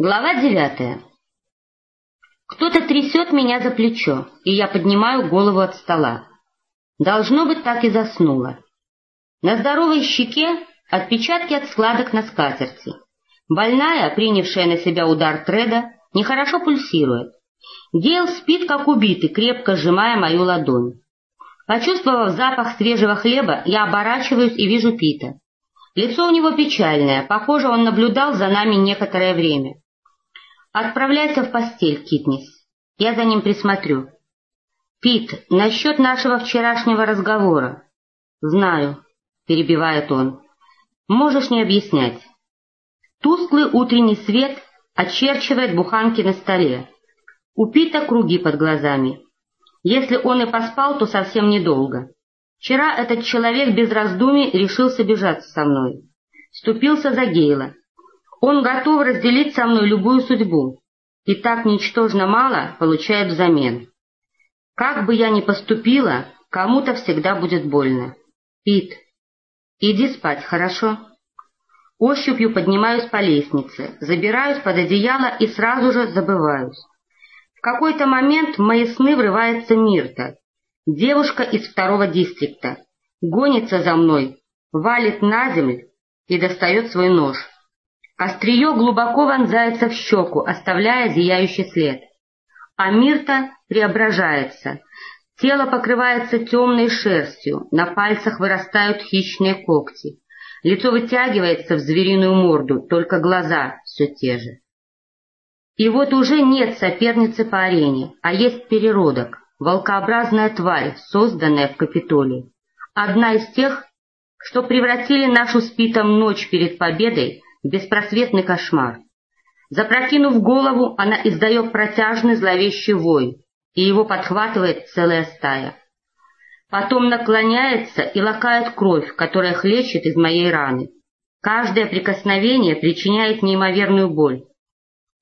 Глава девятая. Кто-то трясет меня за плечо, и я поднимаю голову от стола. Должно быть, так и заснула. На здоровой щеке отпечатки от складок на скатерти. Больная, принявшая на себя удар Треда, нехорошо пульсирует. Гейл спит, как убитый, крепко сжимая мою ладонь. Почувствовав запах свежего хлеба, я оборачиваюсь и вижу Пита. Лицо у него печальное, похоже, он наблюдал за нами некоторое время. «Отправляйся в постель, Китнис. Я за ним присмотрю». «Пит, насчет нашего вчерашнего разговора». «Знаю», — перебивает он. «Можешь не объяснять». Тусклый утренний свет очерчивает буханки на столе. У Пита круги под глазами. Если он и поспал, то совсем недолго. Вчера этот человек без раздумий решился бежать со мной. Ступился за Гейла. Он готов разделить со мной любую судьбу, и так ничтожно мало получает взамен. Как бы я ни поступила, кому-то всегда будет больно. Пит, иди спать, хорошо? Ощупью поднимаюсь по лестнице, забираюсь под одеяло и сразу же забываюсь. В какой-то момент в мои сны врывается Мирта, девушка из второго дистрикта, гонится за мной, валит на землю и достает свой нож. Острие глубоко вонзается в щеку, оставляя зияющий след. А Мирта преображается. Тело покрывается темной шерстью, на пальцах вырастают хищные когти. Лицо вытягивается в звериную морду, только глаза все те же. И вот уже нет соперницы по арене, а есть переродок, волкообразная тварь, созданная в Капитолии. Одна из тех, что превратили нашу спитом ночь перед победой беспросветный кошмар. Запрокинув голову, она издает протяжный зловещий вой, и его подхватывает целая стая. Потом наклоняется и лакает кровь, которая хлещет из моей раны. Каждое прикосновение причиняет неимоверную боль.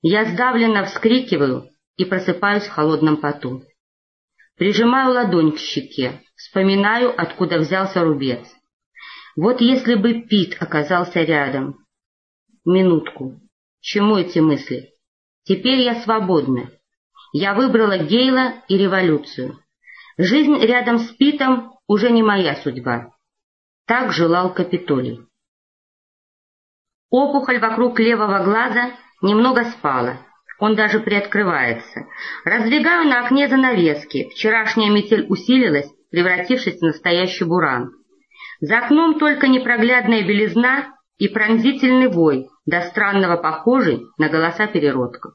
Я сдавленно вскрикиваю и просыпаюсь в холодном поту. Прижимаю ладонь к щеке, вспоминаю, откуда взялся рубец. Вот если бы Пит оказался рядом, Минутку. Чему эти мысли? Теперь я свободна. Я выбрала Гейла и революцию. Жизнь рядом с Питом уже не моя судьба. Так желал Капитолий. Опухоль вокруг левого глаза немного спала. Он даже приоткрывается. Раздвигаю на окне занавески. Вчерашняя метель усилилась, превратившись в настоящий буран. За окном только непроглядная белизна и пронзительный вой, до странного похожий на голоса переродков.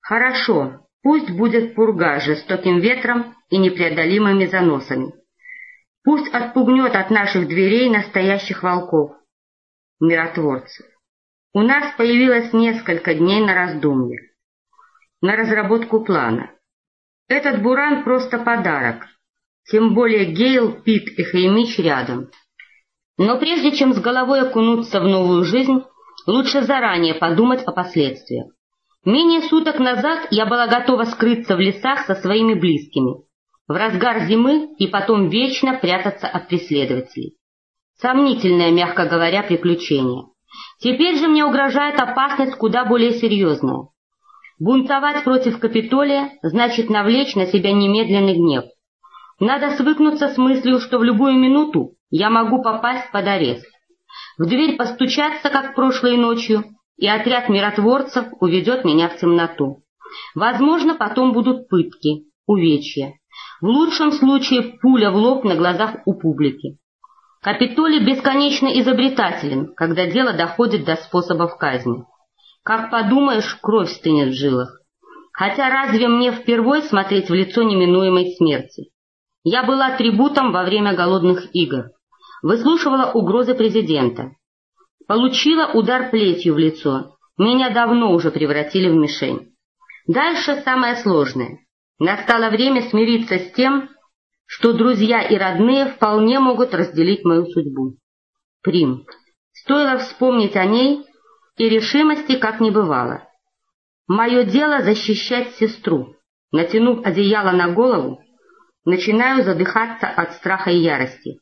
Хорошо, пусть будет пурга жестоким ветром и непреодолимыми заносами. Пусть отпугнет от наших дверей настоящих волков, миротворцев. У нас появилось несколько дней на раздумье, на разработку плана. Этот буран просто подарок, тем более Гейл, Пит и Хаймич рядом. Но прежде чем с головой окунуться в новую жизнь, лучше заранее подумать о последствиях. Менее суток назад я была готова скрыться в лесах со своими близкими, в разгар зимы и потом вечно прятаться от преследователей. Сомнительное, мягко говоря, приключение. Теперь же мне угрожает опасность куда более серьезная. Бунтовать против Капитолия значит навлечь на себя немедленный гнев. Надо свыкнуться с мыслью, что в любую минуту я могу попасть под арест. В дверь постучаться, как прошлой ночью, и отряд миротворцев уведет меня в темноту. Возможно, потом будут пытки, увечья. В лучшем случае пуля в лоб на глазах у публики. Капитолий бесконечно изобретателен, когда дело доходит до способов казни. Как подумаешь, кровь стынет в жилах. Хотя разве мне впервой смотреть в лицо неминуемой смерти? Я была трибутом во время голодных игр выслушивала угрозы президента. Получила удар плетью в лицо. Меня давно уже превратили в мишень. Дальше самое сложное. Настало время смириться с тем, что друзья и родные вполне могут разделить мою судьбу. Прим. Стоило вспомнить о ней, и решимости как не бывало. Мое дело защищать сестру. Натянув одеяло на голову, начинаю задыхаться от страха и ярости.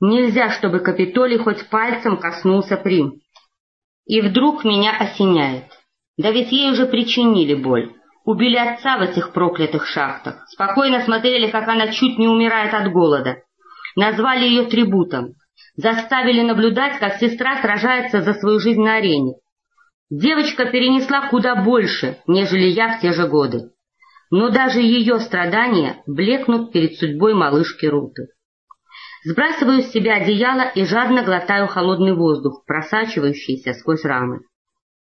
Нельзя, чтобы Капитолий хоть пальцем коснулся Прим. И вдруг меня осеняет. Да ведь ей уже причинили боль. Убили отца в этих проклятых шахтах. Спокойно смотрели, как она чуть не умирает от голода. Назвали ее трибутом. Заставили наблюдать, как сестра сражается за свою жизнь на арене. Девочка перенесла куда больше, нежели я в те же годы. Но даже ее страдания блекнут перед судьбой малышки Руты. Сбрасываю с себя одеяло и жадно глотаю холодный воздух, просачивающийся сквозь рамы.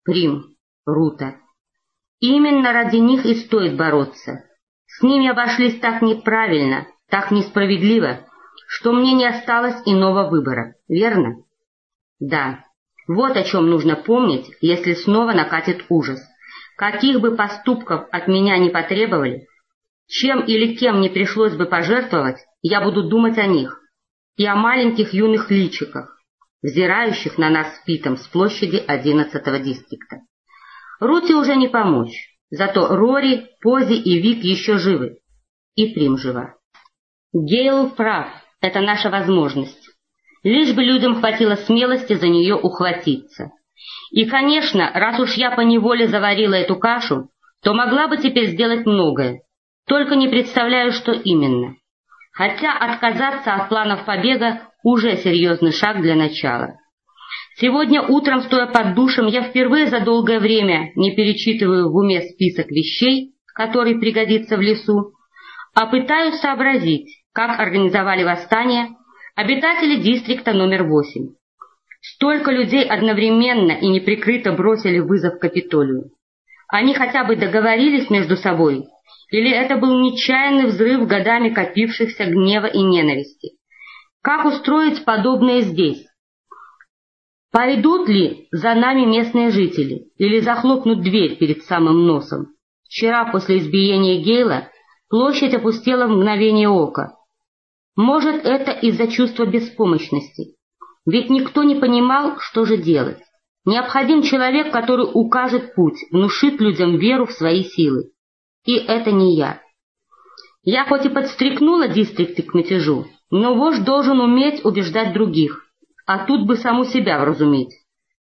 Прим, Рута. Именно ради них и стоит бороться. С ними обошлись так неправильно, так несправедливо, что мне не осталось иного выбора, верно? Да. Вот о чем нужно помнить, если снова накатит ужас. Каких бы поступков от меня не потребовали, чем или кем не пришлось бы пожертвовать, я буду думать о них и о маленьких юных личиках, взирающих на нас с Питом с площади одиннадцатого дистрикта. Рути уже не помочь, зато Рори, Пози и Вик еще живы. И Прим жива. Гейл прав, это наша возможность лишь бы людям хватило смелости за нее ухватиться. И, конечно, раз уж я поневоле заварила эту кашу, то могла бы теперь сделать многое, только не представляю, что именно. Хотя отказаться от планов побега уже серьезный шаг для начала. Сегодня утром, стоя под душем, я впервые за долгое время не перечитываю в уме список вещей, который пригодится в лесу, а пытаюсь сообразить, как организовали восстание Обитатели дистрикта номер восемь. Столько людей одновременно и неприкрыто бросили вызов Капитолию. Они хотя бы договорились между собой, или это был нечаянный взрыв годами копившихся гнева и ненависти? Как устроить подобное здесь? Пойдут ли за нами местные жители или захлопнут дверь перед самым носом? Вчера после избиения Гейла площадь опустела в мгновение ока. Может, это из-за чувства беспомощности. Ведь никто не понимал, что же делать. Необходим человек, который укажет путь, внушит людям веру в свои силы. И это не я. Я хоть и подстрекнула дистрикты к мятежу, но вождь должен уметь убеждать других, а тут бы саму себя вразуметь.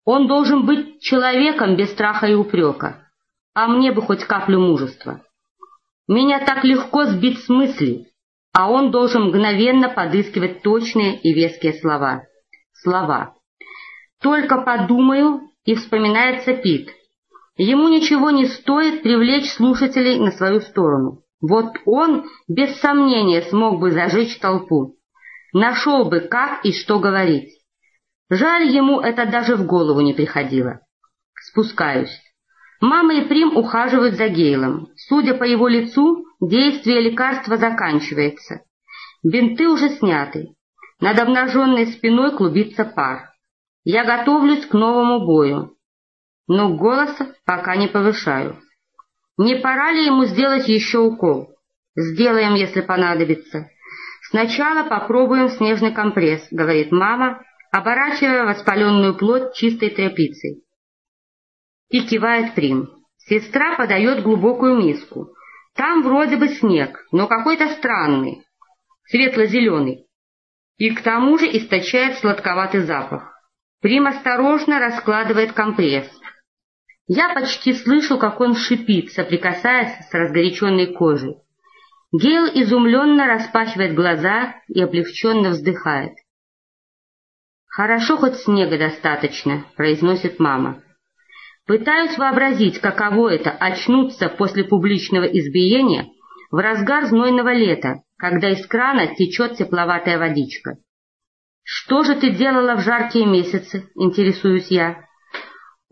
Он должен быть человеком без страха и упрека, а мне бы хоть каплю мужества. Меня так легко сбить с мысли, а он должен мгновенно подыскивать точные и веские слова. Слова. Только подумаю, и вспоминается Пит. Ему ничего не стоит привлечь слушателей на свою сторону. Вот он, без сомнения, смог бы зажечь толпу. Нашел бы, как и что говорить. Жаль, ему это даже в голову не приходило. Спускаюсь. Мама и Прим ухаживают за Гейлом. Судя по его лицу, действие лекарства заканчивается. Бинты уже сняты. Над обнаженной спиной клубится пар. Я готовлюсь к новому бою, но голоса пока не повышаю. Не пора ли ему сделать еще укол? Сделаем, если понадобится. Сначала попробуем снежный компресс, говорит мама, оборачивая воспаленную плоть чистой тряпицей и кивает Прим. Сестра подает глубокую миску. Там вроде бы снег, но какой-то странный, светло-зеленый. И к тому же источает сладковатый запах. Прим осторожно раскладывает компресс. Я почти слышу, как он шипит, соприкасаясь с разгоряченной кожей. Гейл изумленно распахивает глаза и облегченно вздыхает. «Хорошо, хоть снега достаточно», — произносит мама. Пытаюсь вообразить, каково это — очнуться после публичного избиения в разгар знойного лета, когда из крана течет тепловатая водичка. «Что же ты делала в жаркие месяцы?» — интересуюсь я.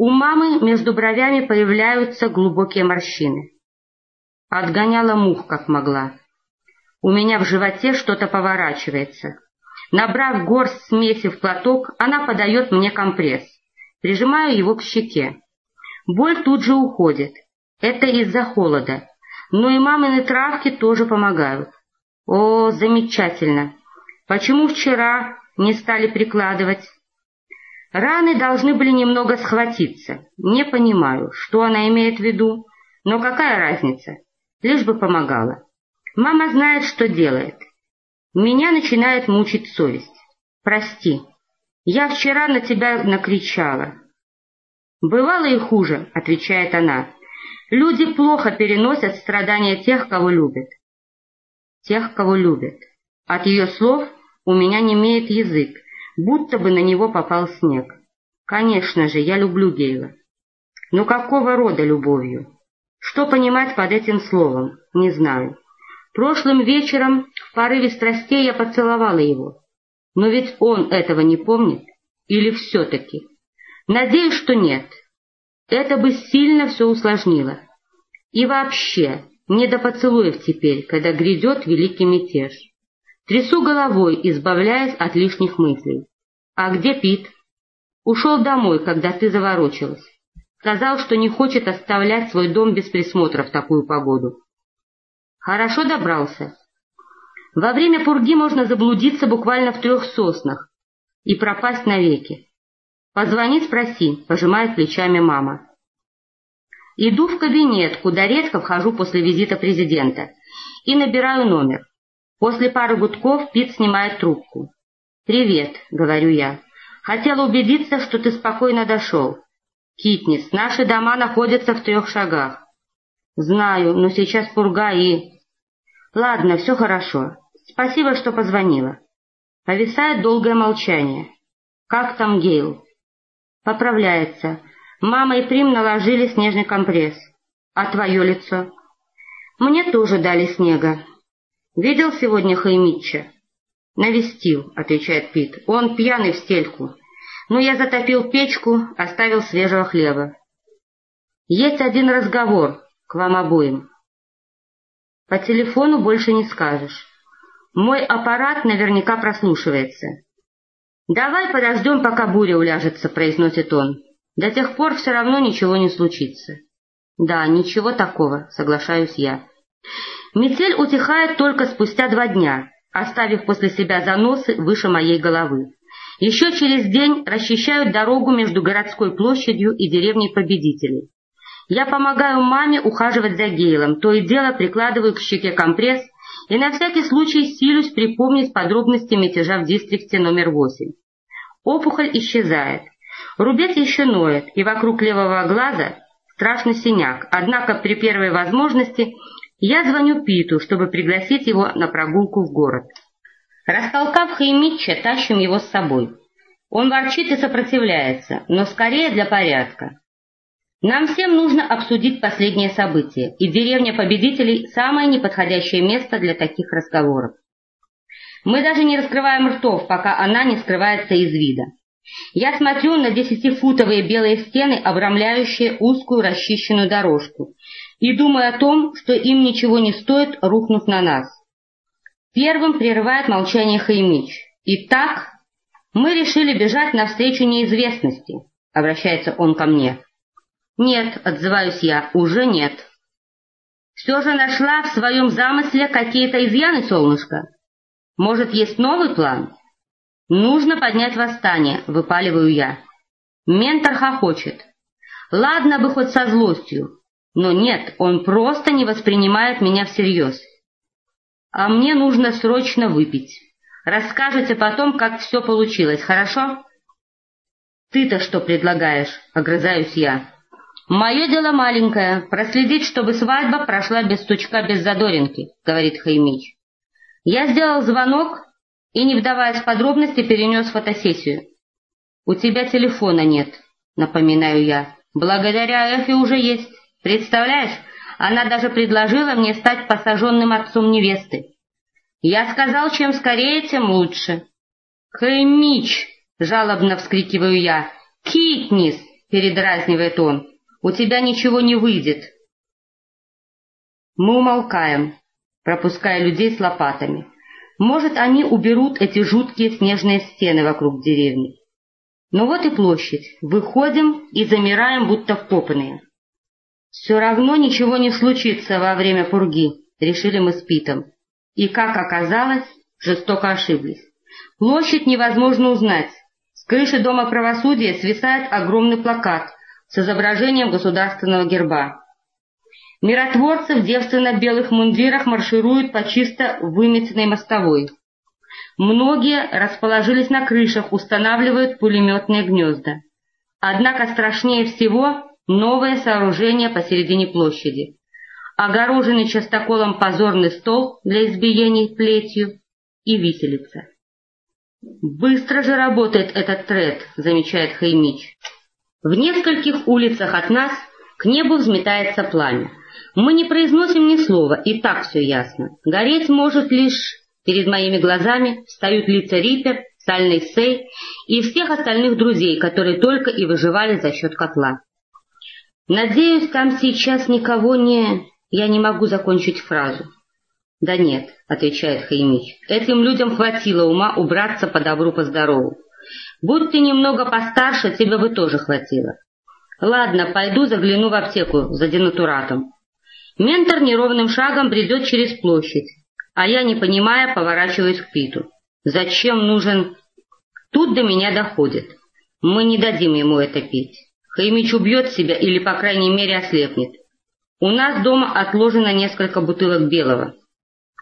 У мамы между бровями появляются глубокие морщины. Отгоняла мух, как могла. У меня в животе что-то поворачивается. Набрав горсть смеси в платок, она подает мне компресс. Прижимаю его к щеке. Боль тут же уходит. Это из-за холода. Но и мамины травки тоже помогают. О, замечательно! Почему вчера не стали прикладывать? Раны должны были немного схватиться. Не понимаю, что она имеет в виду, но какая разница? Лишь бы помогала. Мама знает, что делает. Меня начинает мучить совесть. Прости, я вчера на тебя накричала. «Бывало и хуже», — отвечает она. «Люди плохо переносят страдания тех, кого любят». «Тех, кого любят». От ее слов у меня не имеет язык, будто бы на него попал снег. Конечно же, я люблю Гейла. Но какого рода любовью? Что понимать под этим словом, не знаю. Прошлым вечером в порыве страстей я поцеловала его. Но ведь он этого не помнит. Или все-таки? Надеюсь, что нет. Это бы сильно все усложнило. И вообще, не до поцелуев теперь, когда грядет великий мятеж. Трясу головой, избавляясь от лишних мыслей. А где Пит? Ушел домой, когда ты заворочилась. Сказал, что не хочет оставлять свой дом без присмотра в такую погоду. Хорошо добрался. Во время пурги можно заблудиться буквально в трех соснах и пропасть навеки. Позвони, спроси, пожимает плечами мама. Иду в кабинет, куда редко вхожу после визита президента, и набираю номер. После пары гудков Пит снимает трубку. «Привет», — говорю я. «Хотела убедиться, что ты спокойно дошел. Китнис, наши дома находятся в трех шагах». «Знаю, но сейчас пурга и...» «Ладно, все хорошо. Спасибо, что позвонила». Повисает долгое молчание. «Как там Гейл?» «Поправляется. Мама и Прим наложили снежный компресс. А твое лицо?» «Мне тоже дали снега. Видел сегодня Хаймитча?» «Навестил», — отвечает Пит. «Он пьяный в стельку. Но я затопил печку, оставил свежего хлеба. Есть один разговор к вам обоим. По телефону больше не скажешь. Мой аппарат наверняка прослушивается. «Давай подождем, пока буря уляжется», — произносит он. «До тех пор все равно ничего не случится». «Да, ничего такого», — соглашаюсь я. Метель утихает только спустя два дня, оставив после себя заносы выше моей головы. Еще через день расчищают дорогу между городской площадью и деревней победителей. Я помогаю маме ухаживать за Гейлом, то и дело прикладываю к щеке компресс и на всякий случай силюсь припомнить подробности мятежа в дистрикте номер 8. Опухоль исчезает. Рубец еще ноет, и вокруг левого глаза страшный синяк, однако при первой возможности я звоню Питу, чтобы пригласить его на прогулку в город. Растолкав Хаймитча, тащим его с собой. Он ворчит и сопротивляется, но скорее для порядка. Нам всем нужно обсудить последние события, и деревня победителей – самое неподходящее место для таких разговоров. Мы даже не раскрываем ртов, пока она не скрывается из вида. Я смотрю на десятифутовые белые стены, обрамляющие узкую расчищенную дорожку, и думаю о том, что им ничего не стоит, рухнув на нас. Первым прерывает молчание Хаймич. «Итак, мы решили бежать навстречу неизвестности», — обращается он ко мне. «Нет», — отзываюсь я, — «уже нет». «Все же нашла в своем замысле какие-то изъяны, солнышко? Может, есть новый план?» «Нужно поднять восстание», — выпаливаю я. Ментор хохочет. «Ладно бы хоть со злостью, но нет, он просто не воспринимает меня всерьез. А мне нужно срочно выпить. Расскажете потом, как все получилось, хорошо?» «Ты-то что предлагаешь?» — огрызаюсь я. «Мое дело маленькое — проследить, чтобы свадьба прошла без стучка, без задоринки», — говорит Хаймич. Я сделал звонок и, не вдаваясь в подробности, перенес фотосессию. «У тебя телефона нет», — напоминаю я. «Благодаря Эфи уже есть. Представляешь, она даже предложила мне стать посаженным отцом невесты. Я сказал, чем скорее, тем лучше». «Хаймич!» — жалобно вскрикиваю я. «Китнис!» — передразнивает он. У тебя ничего не выйдет. Мы умолкаем, пропуская людей с лопатами. Может, они уберут эти жуткие снежные стены вокруг деревни. Ну вот и площадь. Выходим и замираем, будто вкопанные. Все равно ничего не случится во время пурги, решили мы с Питом. И, как оказалось, жестоко ошиблись. Площадь невозможно узнать. С крыши Дома правосудия свисает огромный плакат с изображением государственного герба. Миротворцы в девственно-белых мундирах маршируют по чисто выметенной мостовой. Многие расположились на крышах, устанавливают пулеметные гнезда. Однако страшнее всего новое сооружение посередине площади. Огороженный частоколом позорный стол для избиений плетью и виселица. «Быстро же работает этот тред», — замечает Хаймич. В нескольких улицах от нас к небу взметается пламя. Мы не произносим ни слова, и так все ясно. Гореть может лишь... Перед моими глазами встают лица Риппер, Сальный Сей и всех остальных друзей, которые только и выживали за счет котла. Надеюсь, там сейчас никого не... Я не могу закончить фразу. «Да нет», — отвечает Хаймич, — «этим людям хватило ума убраться по добру, по здорову. Будь ты немного постарше, тебе бы тоже хватило. Ладно, пойду загляну в аптеку за денатуратом». Ментор неровным шагом бредет через площадь, а я, не понимая, поворачиваюсь к Питу. «Зачем нужен...» Тут до меня доходит. Мы не дадим ему это пить. Хаймич убьет себя или, по крайней мере, ослепнет. У нас дома отложено несколько бутылок белого.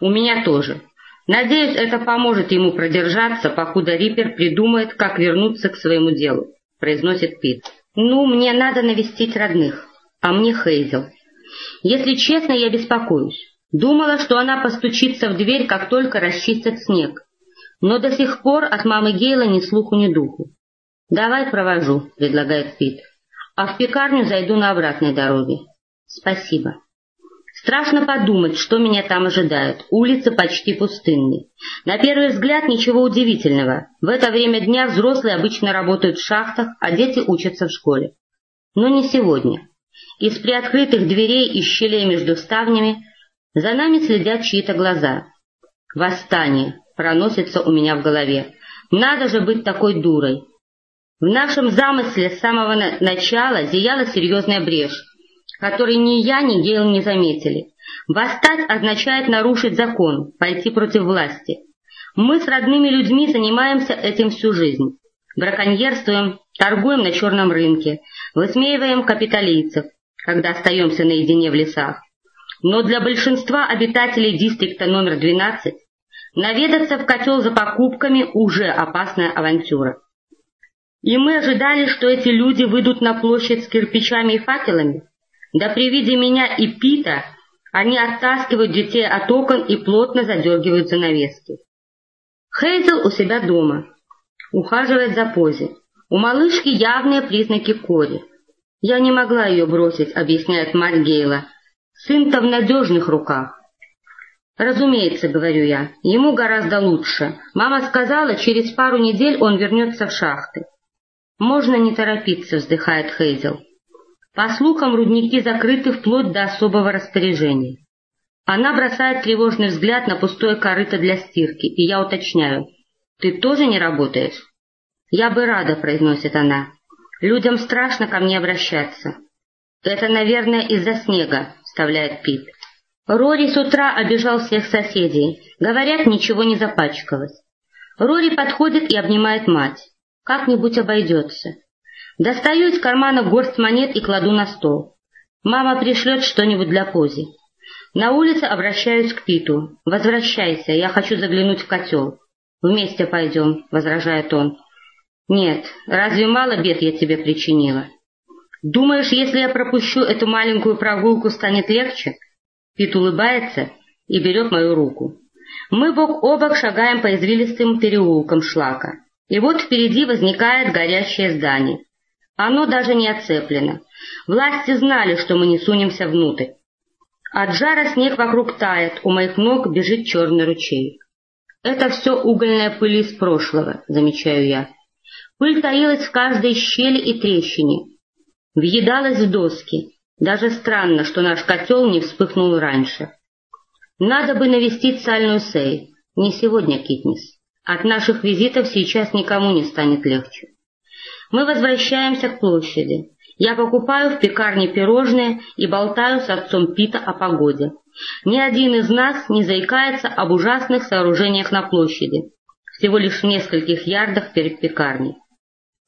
У меня тоже. Надеюсь, это поможет ему продержаться, покуда Риппер придумает, как вернуться к своему делу, произносит Пит. Ну, мне надо навестить родных, а мне Хейзел. Если честно, я беспокоюсь. Думала, что она постучится в дверь, как только расчистят снег. Но до сих пор от мамы Гейла ни слуху, ни духу. «Давай провожу», — предлагает Пит. «А в пекарню зайду на обратной дороге». «Спасибо». Страшно подумать, что меня там ожидает. Улицы почти пустынные. На первый взгляд ничего удивительного. В это время дня взрослые обычно работают в шахтах, а дети учатся в школе. Но не сегодня. Из приоткрытых дверей и щелей между ставнями за нами следят чьи-то глаза. Восстание проносится у меня в голове. Надо же быть такой дурой. В нашем замысле с самого начала зияла серьезная брешь который ни я, ни Гейл не заметили. Восстать означает нарушить закон, пойти против власти. Мы с родными людьми занимаемся этим всю жизнь. Браконьерствуем, торгуем на черном рынке, высмеиваем капиталийцев, когда остаемся наедине в лесах. Но для большинства обитателей дистрикта номер 12 наведаться в котел за покупками уже опасная авантюра. И мы ожидали, что эти люди выйдут на площадь с кирпичами и факелами, да при виде меня и Пита они оттаскивают детей от окон и плотно задергивают занавески. Хейзел у себя дома, ухаживает за Пози. У малышки явные признаки кори. Я не могла ее бросить, объясняет мать Гейла. Сын-то в надежных руках. Разумеется, говорю я, ему гораздо лучше. Мама сказала, через пару недель он вернется в шахты. Можно не торопиться, вздыхает Хейзел. По слухам, рудники закрыты вплоть до особого распоряжения. Она бросает тревожный взгляд на пустое корыто для стирки, и я уточняю. «Ты тоже не работаешь?» «Я бы рада», — произносит она. «Людям страшно ко мне обращаться». «Это, наверное, из-за снега», — вставляет Пит. Рори с утра обижал всех соседей. Говорят, ничего не запачкалось. Рори подходит и обнимает мать. Как-нибудь обойдется. Достаю из кармана горсть монет и кладу на стол. Мама пришлет что-нибудь для Пози. На улице обращаюсь к Питу. «Возвращайся, я хочу заглянуть в котел». «Вместе пойдем», — возражает он. «Нет, разве мало бед я тебе причинила?» «Думаешь, если я пропущу эту маленькую прогулку, станет легче?» Пит улыбается и берет мою руку. Мы бок о бок шагаем по извилистым переулкам шлака. И вот впереди возникает горящее здание. Оно даже не оцеплено. Власти знали, что мы не сунемся внутрь. От жара снег вокруг тает, у моих ног бежит черный ручей. Это все угольная пыль из прошлого, замечаю я. Пыль таилась в каждой щели и трещине. Въедалась в доски. Даже странно, что наш котел не вспыхнул раньше. Надо бы навестить сальную Сей. Не сегодня, Китнис. От наших визитов сейчас никому не станет легче. Мы возвращаемся к площади. Я покупаю в пекарне пирожные и болтаю с отцом Пита о погоде. Ни один из нас не заикается об ужасных сооружениях на площади, всего лишь в нескольких ярдах перед пекарней.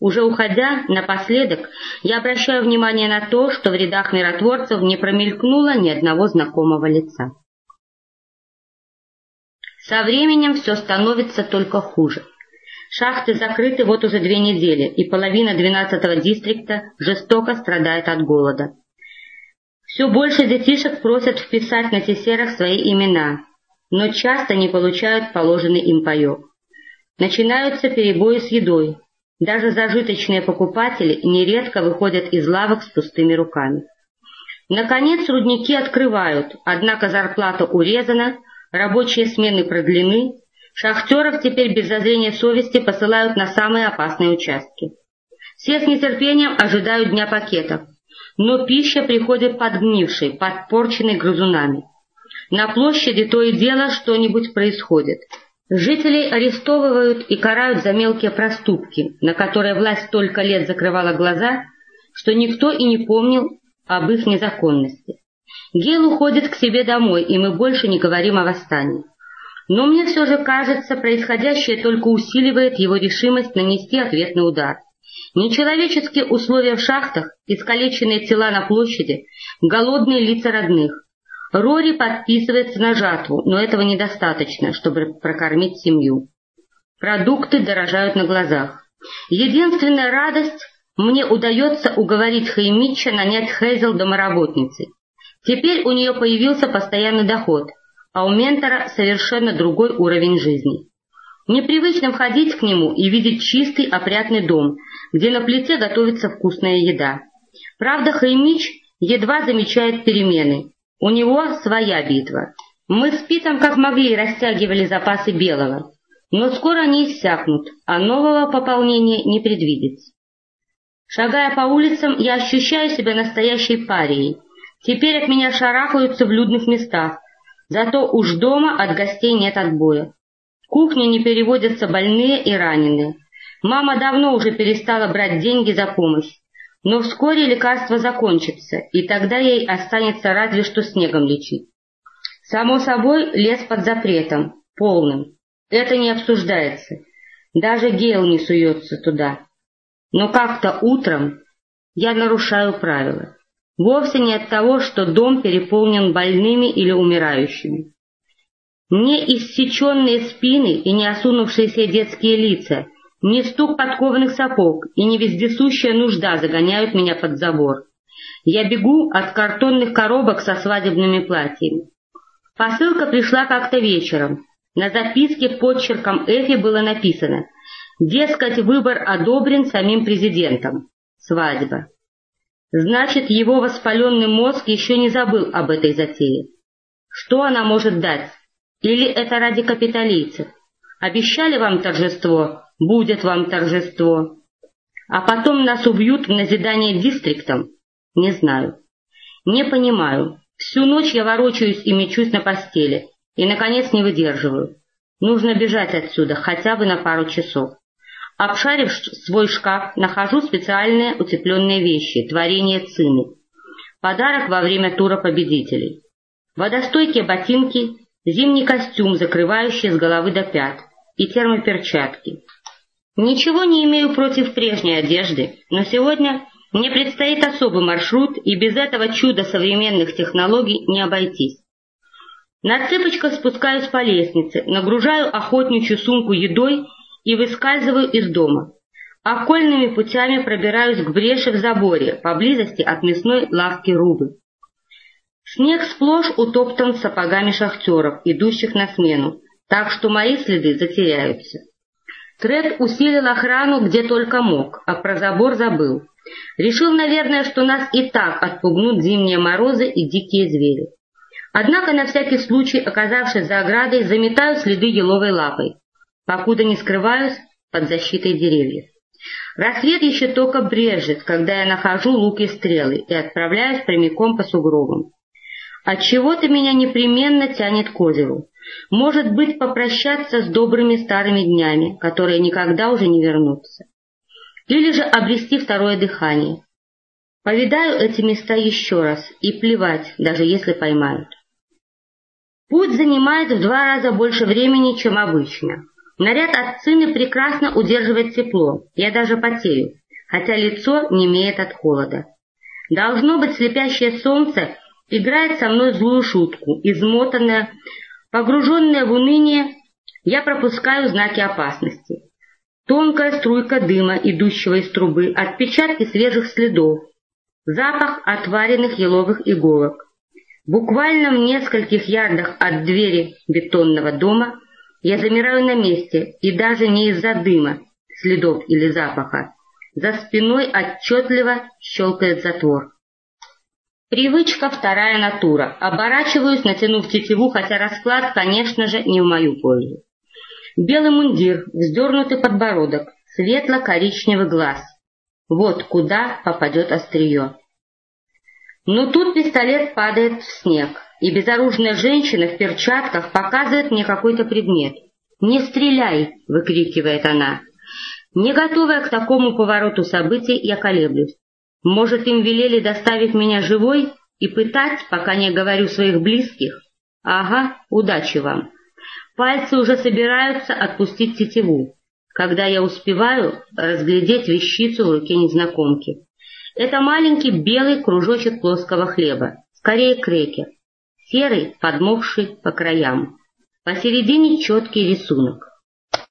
Уже уходя, напоследок, я обращаю внимание на то, что в рядах миротворцев не промелькнуло ни одного знакомого лица. Со временем все становится только хуже. Шахты закрыты вот уже две недели, и половина 12-го дистрикта жестоко страдает от голода. Все больше детишек просят вписать на тесерах свои имена, но часто не получают положенный им паек. Начинаются перебои с едой. Даже зажиточные покупатели нередко выходят из лавок с пустыми руками. Наконец рудники открывают, однако зарплата урезана, рабочие смены продлены, шахтеров теперь без зазрения совести посылают на самые опасные участки. Все с нетерпением ожидают дня пакетов, но пища приходит подгнившей, подпорченной грызунами. На площади то и дело что-нибудь происходит. Жителей арестовывают и карают за мелкие проступки, на которые власть столько лет закрывала глаза, что никто и не помнил об их незаконности. Гейл уходит к себе домой, и мы больше не говорим о восстании. Но мне все же кажется, происходящее только усиливает его решимость нанести ответный удар. Нечеловеческие условия в шахтах, искалеченные тела на площади, голодные лица родных. Рори подписывается на жатву, но этого недостаточно, чтобы прокормить семью. Продукты дорожают на глазах. Единственная радость мне удается уговорить Хаймича нанять Хейзел домоработницей. Теперь у нее появился постоянный доход, а у ментора совершенно другой уровень жизни. Непривычно входить к нему и видеть чистый опрятный дом, где на плите готовится вкусная еда. Правда, Хаймич едва замечает перемены. У него своя битва. Мы с Питом как могли растягивали запасы белого, но скоро они иссякнут, а нового пополнения не предвидится. Шагая по улицам, я ощущаю себя настоящей парией. Теперь от меня шарахаются в людных местах, зато уж дома от гостей нет отбоя. В кухне не переводятся больные и раненые. Мама давно уже перестала брать деньги за помощь, но вскоре лекарство закончится, и тогда ей останется разве что снегом лечить. Само собой, лес под запретом, полным. Это не обсуждается. Даже Гейл не суется туда. Но как-то утром я нарушаю правила. Вовсе не от того, что дом переполнен больными или умирающими. Не иссеченные спины и не осунувшиеся детские лица, не стук подкованных сапог и не вездесущая нужда загоняют меня под забор. Я бегу от картонных коробок со свадебными платьями. Посылка пришла как-то вечером. На записке подчерком Эфи было написано — Дескать, выбор одобрен самим президентом. Свадьба. Значит, его воспаленный мозг еще не забыл об этой затее. Что она может дать? Или это ради капиталийцев? Обещали вам торжество, будет вам торжество. А потом нас убьют в назидание дистриктом? Не знаю. Не понимаю. Всю ночь я ворочаюсь и мечусь на постели. И, наконец, не выдерживаю. Нужно бежать отсюда, хотя бы на пару часов. Обшарив свой шкаф, нахожу специальные утепленные вещи, творение Цины. Подарок во время тура победителей. Водостойкие ботинки, зимний костюм, закрывающий с головы до пят, и термоперчатки. Ничего не имею против прежней одежды, но сегодня мне предстоит особый маршрут, и без этого чуда современных технологий не обойтись. На цыпочках спускаюсь по лестнице, нагружаю охотничью сумку едой и выскальзываю из дома. Окольными путями пробираюсь к бреши в заборе, поблизости от мясной лавки Рубы. Снег сплошь утоптан сапогами шахтеров, идущих на смену, так что мои следы затеряются. Тред усилил охрану где только мог, а про забор забыл. Решил, наверное, что нас и так отпугнут зимние морозы и дикие звери. Однако на всякий случай, оказавшись за оградой, заметаю следы еловой лапой покуда не скрываюсь под защитой деревьев. Рассвет еще только брежет, когда я нахожу лук и стрелы и отправляюсь прямиком по сугробам. Отчего-то меня непременно тянет к озеру. Может быть, попрощаться с добрыми старыми днями, которые никогда уже не вернутся. Или же обрести второе дыхание. Повидаю эти места еще раз, и плевать, даже если поймают. Путь занимает в два раза больше времени, чем обычно. Наряд от сына прекрасно удерживает тепло, я даже потею, хотя лицо не имеет от холода. Должно быть, слепящее солнце играет со мной злую шутку, измотанная, погруженная в уныние, я пропускаю знаки опасности. Тонкая струйка дыма, идущего из трубы, отпечатки свежих следов, запах отваренных еловых иголок. Буквально в нескольких ярдах от двери бетонного дома я замираю на месте, и даже не из-за дыма, следов или запаха. За спиной отчетливо щелкает затвор. Привычка вторая натура. Оборачиваюсь, натянув тетиву, хотя расклад, конечно же, не в мою пользу. Белый мундир, вздернутый подбородок, светло-коричневый глаз. Вот куда попадет острие. Но тут пистолет падает в снег, и безоружная женщина в перчатках показывает мне какой-то предмет. «Не стреляй!» — выкрикивает она. Не готовая к такому повороту событий, я колеблюсь. Может, им велели доставить меня живой и пытать, пока не говорю своих близких? Ага, удачи вам. Пальцы уже собираются отпустить тетиву, когда я успеваю разглядеть вещицу в руке незнакомки. Это маленький белый кружочек плоского хлеба, скорее крекер, серый, подмокший по краям. Посередине четкий рисунок.